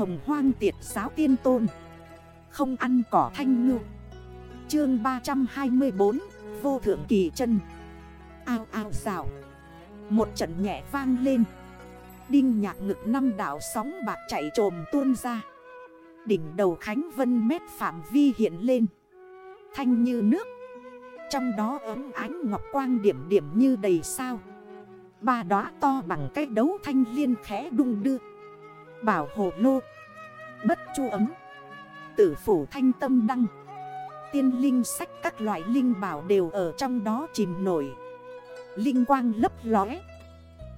hồng hoang tiệt giáo tiên tôn. Không ăn cỏ thanh ngư. Chương 324 Vô thượng kỳ chân. Ao ao rào. Một trận nhẹ vang lên. Đinh nhạc ngực năm đảo sóng bạc chạy trồm tuôn ra. Đỉnh đầu Khánh Vân mét phạm vi hiện lên. Thanh như nước. Trong đó ấm ánh ngọc quang điểm điểm như đầy sao. Ba đóa to bằng cái đấu thanh liên khẽ đung đưa. Bảo hộ lô Bất chu ấm. Tử phủ thanh tâm đăng. Tiên linh sách các loại linh bảo đều ở trong đó chìm nổi. Linh quang lấp lóe.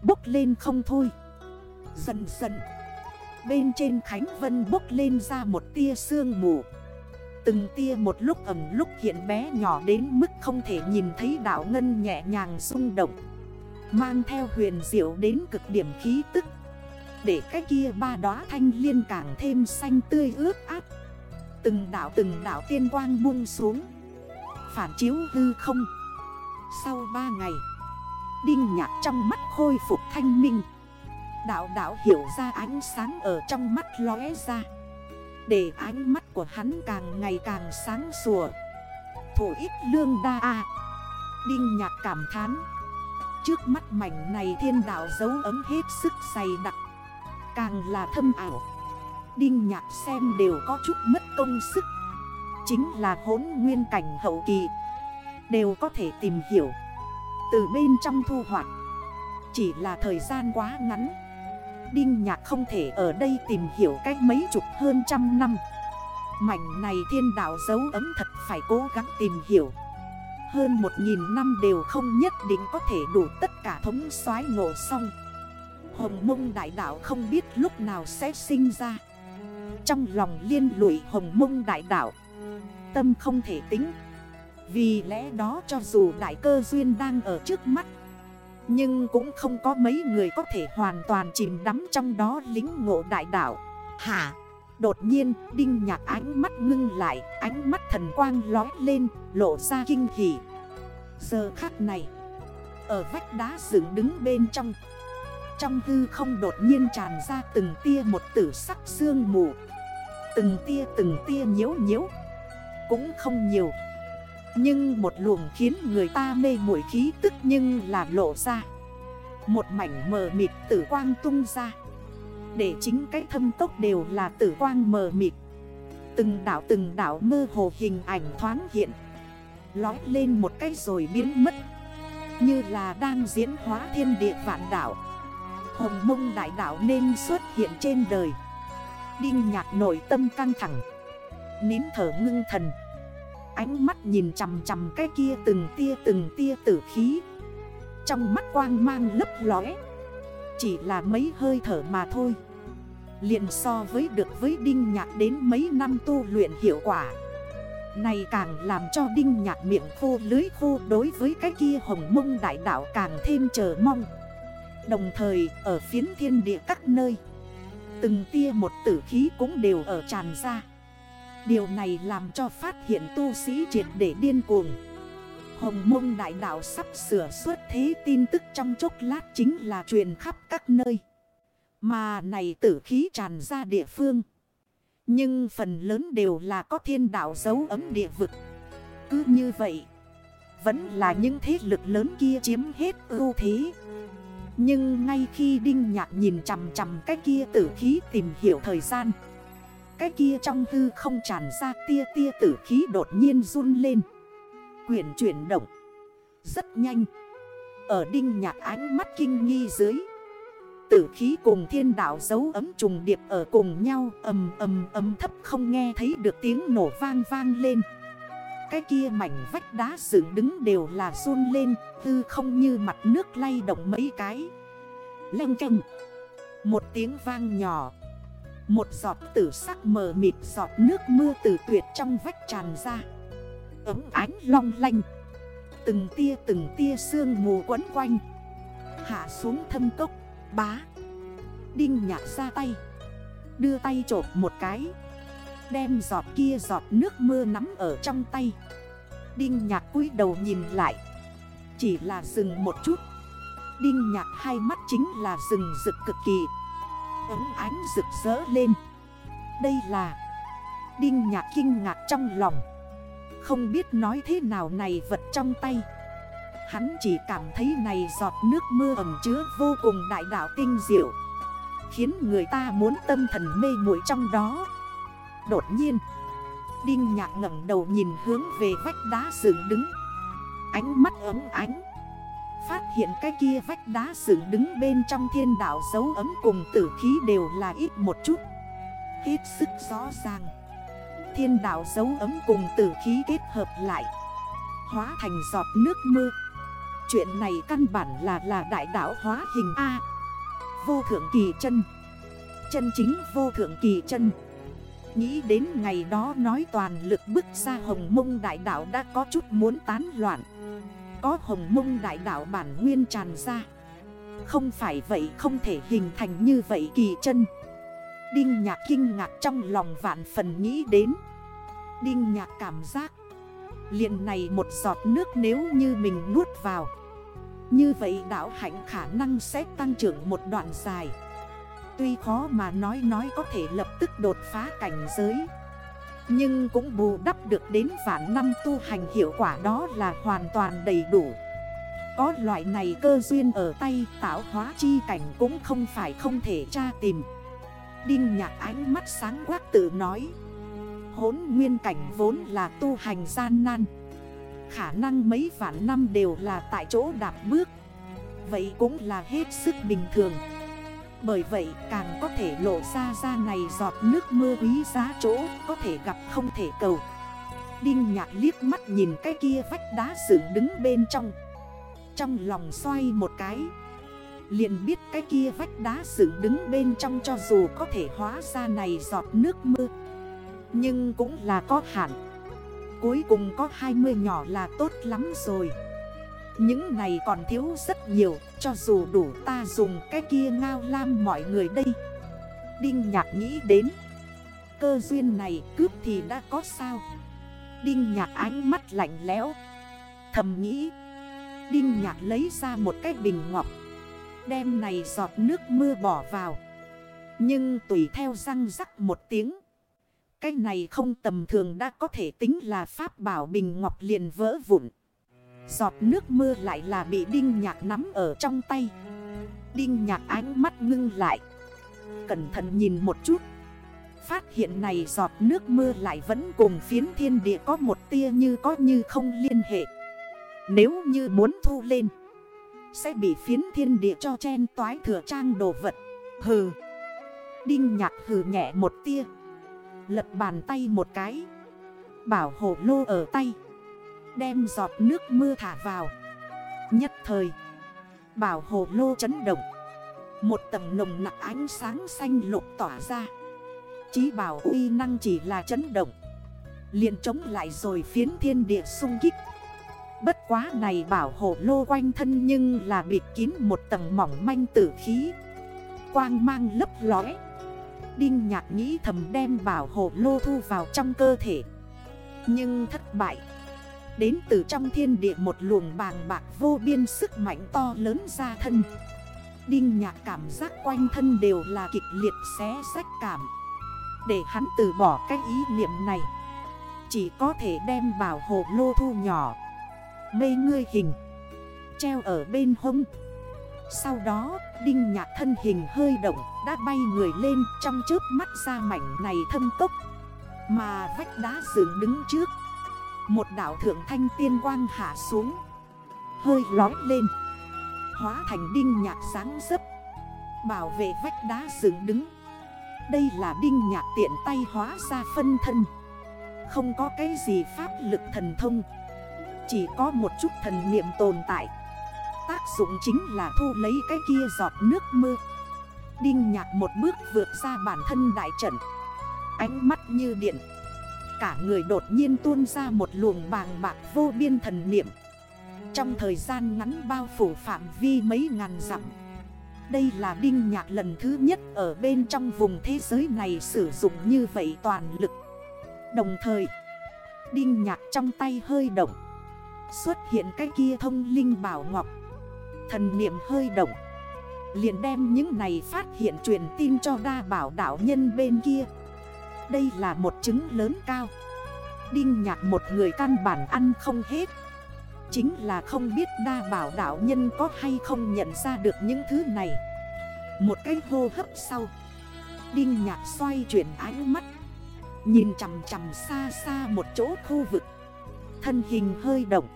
Bốc lên không thôi. Dần dần. Bên trên Khánh Vân bốc lên ra một tia sương mù. Từng tia một lúc ẩm lúc hiện bé nhỏ đến mức không thể nhìn thấy đảo ngân nhẹ nhàng rung động. Mang theo huyền diệu đến cực điểm khí tức. Để cái kia ba đóa thanh liên càng thêm xanh tươi ướt át. Từng đảo từng đảo tiên quang buông xuống. Phản chiếu hư không. Sau ba ngày, Đinh nhạc trong mắt khôi phục thanh minh. Đạo đạo hiểu ra ánh sáng ở trong mắt lóe ra. Để ánh mắt của hắn càng ngày càng sáng sủa. Thủ ít lương đa a. Đinh nhạc cảm thán. Trước mắt mảnh này thiên đạo dấu ấm hết sức dày đặc. Càng là thâm ảo. Đinh nhạc xem đều có chút mất công sức. Chính là hốn nguyên cảnh hậu kỳ. Đều có thể tìm hiểu. Từ bên trong thu hoạch. Chỉ là thời gian quá ngắn. Đinh nhạc không thể ở đây tìm hiểu cách mấy chục hơn trăm năm. Mảnh này thiên đạo dấu ấm thật phải cố gắng tìm hiểu. Hơn một nghìn năm đều không nhất định có thể đủ tất cả thống soái ngộ xong. Hồng mông đại đạo không biết lúc nào sẽ sinh ra Trong lòng liên lụy hồng mông đại đạo Tâm không thể tính Vì lẽ đó cho dù đại cơ duyên đang ở trước mắt Nhưng cũng không có mấy người có thể hoàn toàn chìm đắm trong đó lính ngộ đại đạo Hả? Đột nhiên, đinh nhạc ánh mắt ngưng lại, ánh mắt thần quang lói lên, lộ ra kinh hỉ. Giờ khắc này, ở vách đá dựng đứng bên trong. Trong hư không đột nhiên tràn ra từng tia một tử sắc sương mù. Từng tia từng tia nhiễu nhiễu. Cũng không nhiều. Nhưng một luồng khiến người ta mê mũi khí tức nhưng là lộ ra. Một mảnh mờ mịt tử quang tung ra. Để chính cái thâm tốc đều là tử quang mờ mịt Từng đảo từng đảo mơ hồ hình ảnh thoáng hiện Lói lên một cái rồi biến mất Như là đang diễn hóa thiên địa vạn đảo Hồng mông đại đảo nên xuất hiện trên đời. Đinh nhạc nội tâm căng thẳng. Nín thở ngưng thần. Ánh mắt nhìn chằm chằm cái kia từng tia từng tia tử khí. Trong mắt quang mang lấp lóe. Chỉ là mấy hơi thở mà thôi. Liền so với được với Đinh Nhạc đến mấy năm tu luyện hiệu quả. Này càng làm cho Đinh Nhạc miệng khô lưới khô đối với cái kia hồng mông đại đảo càng thêm chờ mong. Đồng thời ở phiến thiên địa các nơi Từng tia một tử khí cũng đều ở tràn ra Điều này làm cho phát hiện tu sĩ triệt để điên cuồng Hồng mông đại đạo sắp sửa xuất thế tin tức trong chốc lát chính là truyền khắp các nơi. Mà này tử khí tràn ra địa phương. Nhưng phần lớn đều là có thiên đạo dấu ấm địa vực. Cứ như vậy. Vẫn là những thế lực lớn kia chiếm hết ưu thế. Nhưng ngay khi Đinh Nhạc nhìn chằm chằm cái kia tử khí tìm hiểu thời gian. Cái kia trong hư không tràn ra tia tia tử khí đột nhiên run lên. Quyển chuyển động Rất nhanh Ở đinh nhạc ánh mắt kinh nghi dưới, Tử khí cùng thiên đạo dấu ấm trùng điệp ở cùng nhau, ầm ầm ầm thấp không nghe thấy được tiếng nổ vang vang lên cái kia mảnh vách đá dựng đứng đều là run lên, Tư không như mặt nước lay động mấy cái. Lênh canh Một tiếng vang nhỏ. Một giọt tử sắc mờ mịt, giọt nước mưa từ tuyệt trong vách tràn ra. Ấm ánh long lanh. Từng tia từng tia sương mù quấn quanh. Hạ xuống thâm cốc, Bá. Đinh nhạc ra tay. Đưa tay trộp một cái. Đem giọt kia giọt nước mưa nắm ở trong tay. Đinh nhạc cúi đầu nhìn lại. Chỉ là dừng một chút. Đinh nhạc hai mắt chính là rừng rực cực kỳ. Ấm ánh rực rỡ lên. Đây là Đinh nhạc kinh ngạc trong lòng. Không biết nói thế nào này vật trong tay. Hắn chỉ cảm thấy này giọt nước mưa ẩm chứa vô cùng đại đạo tinh diệu, Khiến người ta muốn tâm thần mê muội trong đó. Đột nhiên, Đinh nhạc ngẩng đầu nhìn hướng về vách đá dựng đứng. Ánh mắt ấm ánh. Phát hiện cái kia vách đá dựng đứng bên trong thiên đảo dấu ấm cùng tử khí đều là ít một chút. Hết sức rõ ràng. Thiên đảo dấu ấm cùng tử khí kết hợp lại. Hóa thành giọt nước mưa. Chuyện này căn bản là là đại đảo hóa hình A. Vô thượng kỳ chân. Chân chính vô thượng kỳ chân. Nghĩ đến ngày đó nói toàn lực bước ra hồng mông đại đảo đã có chút muốn tán loạn. Có hồng mông đại đảo bản nguyên tràn ra. Không phải vậy, không thể hình thành như vậy kỳ chân. Đinh nhạc kinh ngạc trong lòng vạn phần nghĩ đến. Đinh nhạc cảm giác, liền này một giọt nước nếu như mình nuốt vào. Như vậy đảo hạnh khả năng sẽ tăng trưởng một đoạn dài. Tuy khó mà nói nói có thể lập tức đột phá cảnh giới. Nhưng cũng bù đắp được đến vạn năm tu hành hiệu quả đó là hoàn toàn đầy đủ. Có loại này cơ duyên ở tay, tạo hóa chi cảnh cũng không phải không thể tra tìm. Đinh nhạc ánh mắt sáng quát tự nói Hốn nguyên cảnh vốn là tu hành gian nan. Khả năng mấy vạn năm đều là tại chỗ đạp bước. Vậy cũng là hết sức bình thường bởi vậy, càng có thể lộ ra ra này giọt nước mưa quý giá chỗ có thể gặp không thể cầu. Đinh nhạc liếc mắt nhìn cái kia vách đá dựng đứng bên trong. Trong lòng xoay một cái, liền biết cái kia vách đá dựng đứng bên trong cho dù có thể hóa ra này giọt nước mưa Nhưng cũng là có hạn. Cuối cùng có 20 nhỏ là tốt lắm rồi những này còn thiếu rất nhiều, Cho dù đủ ta dùng cái kia ngao lam mọi người đây. Đinh nhạc nghĩ đến, Cơ duyên này cướp thì đã có sao? Đinh nhạc ánh mắt lạnh lẽo, Thầm nghĩ. Đinh nhạc lấy ra một cái bình ngọc, Đem này giọt nước mưa bỏ vào. Nhưng tùy theo răng rắc một tiếng, Cái này không tầm thường đã có thể tính là pháp bảo bình ngọc liền vỡ vụn. Giọt nước mưa lại là bị đinh nhạc nắm ở trong tay. Đinh nhạc ánh mắt ngưng lại. Cẩn thận nhìn một chút. Phát hiện này giọt nước mưa lại vẫn cùng phiến thiên địa có một tia như có như không liên hệ. Nếu như muốn thu lên, Sẽ bị phiến thiên địa cho chen toái thừa trang đồ vật. Hừ. Đinh nhạc hừ nhẹ một tia. Lật bàn tay một cái. Bảo hộ lô ở tay. Đem giọt nước mưa thả vào. Nhất thời, Bảo hồ lô chấn động. Một tầng nồng nặng ánh sáng xanh lục tỏa ra. Chí bảo uy năng chỉ là chấn động. Liền chống lại rồi phiến thiên địa sung kích. Bất quá này bảo hộ lô quanh thân nhưng là bịt kín một tầng mỏng manh tử khí. Quang mang lấp lóe. Đinh nhạc nghĩ thầm đem bảo hộ lô thu vào trong cơ thể. Nhưng thất bại. Đến từ trong thiên địa một luồng bàng bạc vô biên sức mạnh to lớn ra thân. Đinh nhạc cảm giác quanh thân đều là kịch liệt xé sách cảm. Để hắn từ bỏ cái ý niệm này, Chỉ có thể đem bảo hộ lô thu nhỏ, Mê ngươi hình, Treo ở bên hông. Sau đó, đinh nhạc thân hình hơi động Đã bay người lên trong chớp mắt ra mảnh này thâm tốc Mà vách đá dựng đứng trước một đảo thượng thanh tiên quang hạ xuống. Hơi lói lên. Hóa thành đinh nhạc sáng dấp Bảo vệ vách đá dựng đứng. Đây là đinh nhạc tiện tay hóa ra phân thân. Không có cái gì pháp lực thần thông. Chỉ có một chút thần niệm tồn tại. Tác dụng chính là thu lấy cái kia giọt nước mưa. Đinh nhạc một bước vượt ra bản thân đại trận. Ánh mắt như điện. Cả người đột nhiên tuôn ra một luồng bàng bạc vô biên thần niệm. Trong thời gian ngắn bao phủ phạm vi mấy ngàn dặm, Đây là đinh nhạc lần thứ nhất ở bên trong vùng thế giới này sử dụng như vậy toàn lực. Đồng thời, Đinh nhạc trong tay hơi động, Xuất hiện cái kia thông linh bảo ngọc. Thần niệm hơi động, liền đem những này phát hiện truyền tin cho đa bảo đảo nhân bên kia. Đây là một trứng lớn cao. Đinh nhạc một người căn bản ăn không hết. Chính là không biết đa bảo đảo nhân có hay không nhận ra được những thứ này. Một cái hô hấp sau. Đinh nhạc xoay chuyển ánh mắt. Nhìn chằm chằm xa xa một chỗ khu vực. Thân hình hơi động.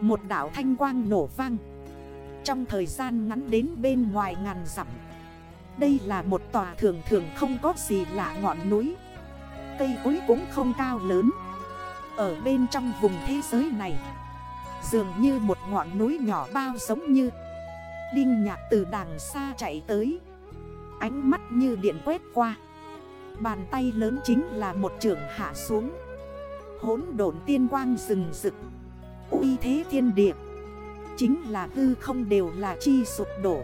Một đảo thanh quang nổ vang. Trong thời gian ngắn đến bên ngoài ngàn dặm. Đây là một tòa thường thường không có gì lạ ngọn núi. Cây cối cũng không cao lớn. Ở bên trong vùng thế giới này, Dường như một ngọn núi nhỏ bao giống như Đinh nhạc từ đằng xa chạy tới. Ánh mắt như điện quét qua. Bàn tay lớn chính là một trường hạ xuống. Hốn độn tiên quang rừng rực. Uy thế thiên địa. Chính là hư không đều là chi sụp đổ.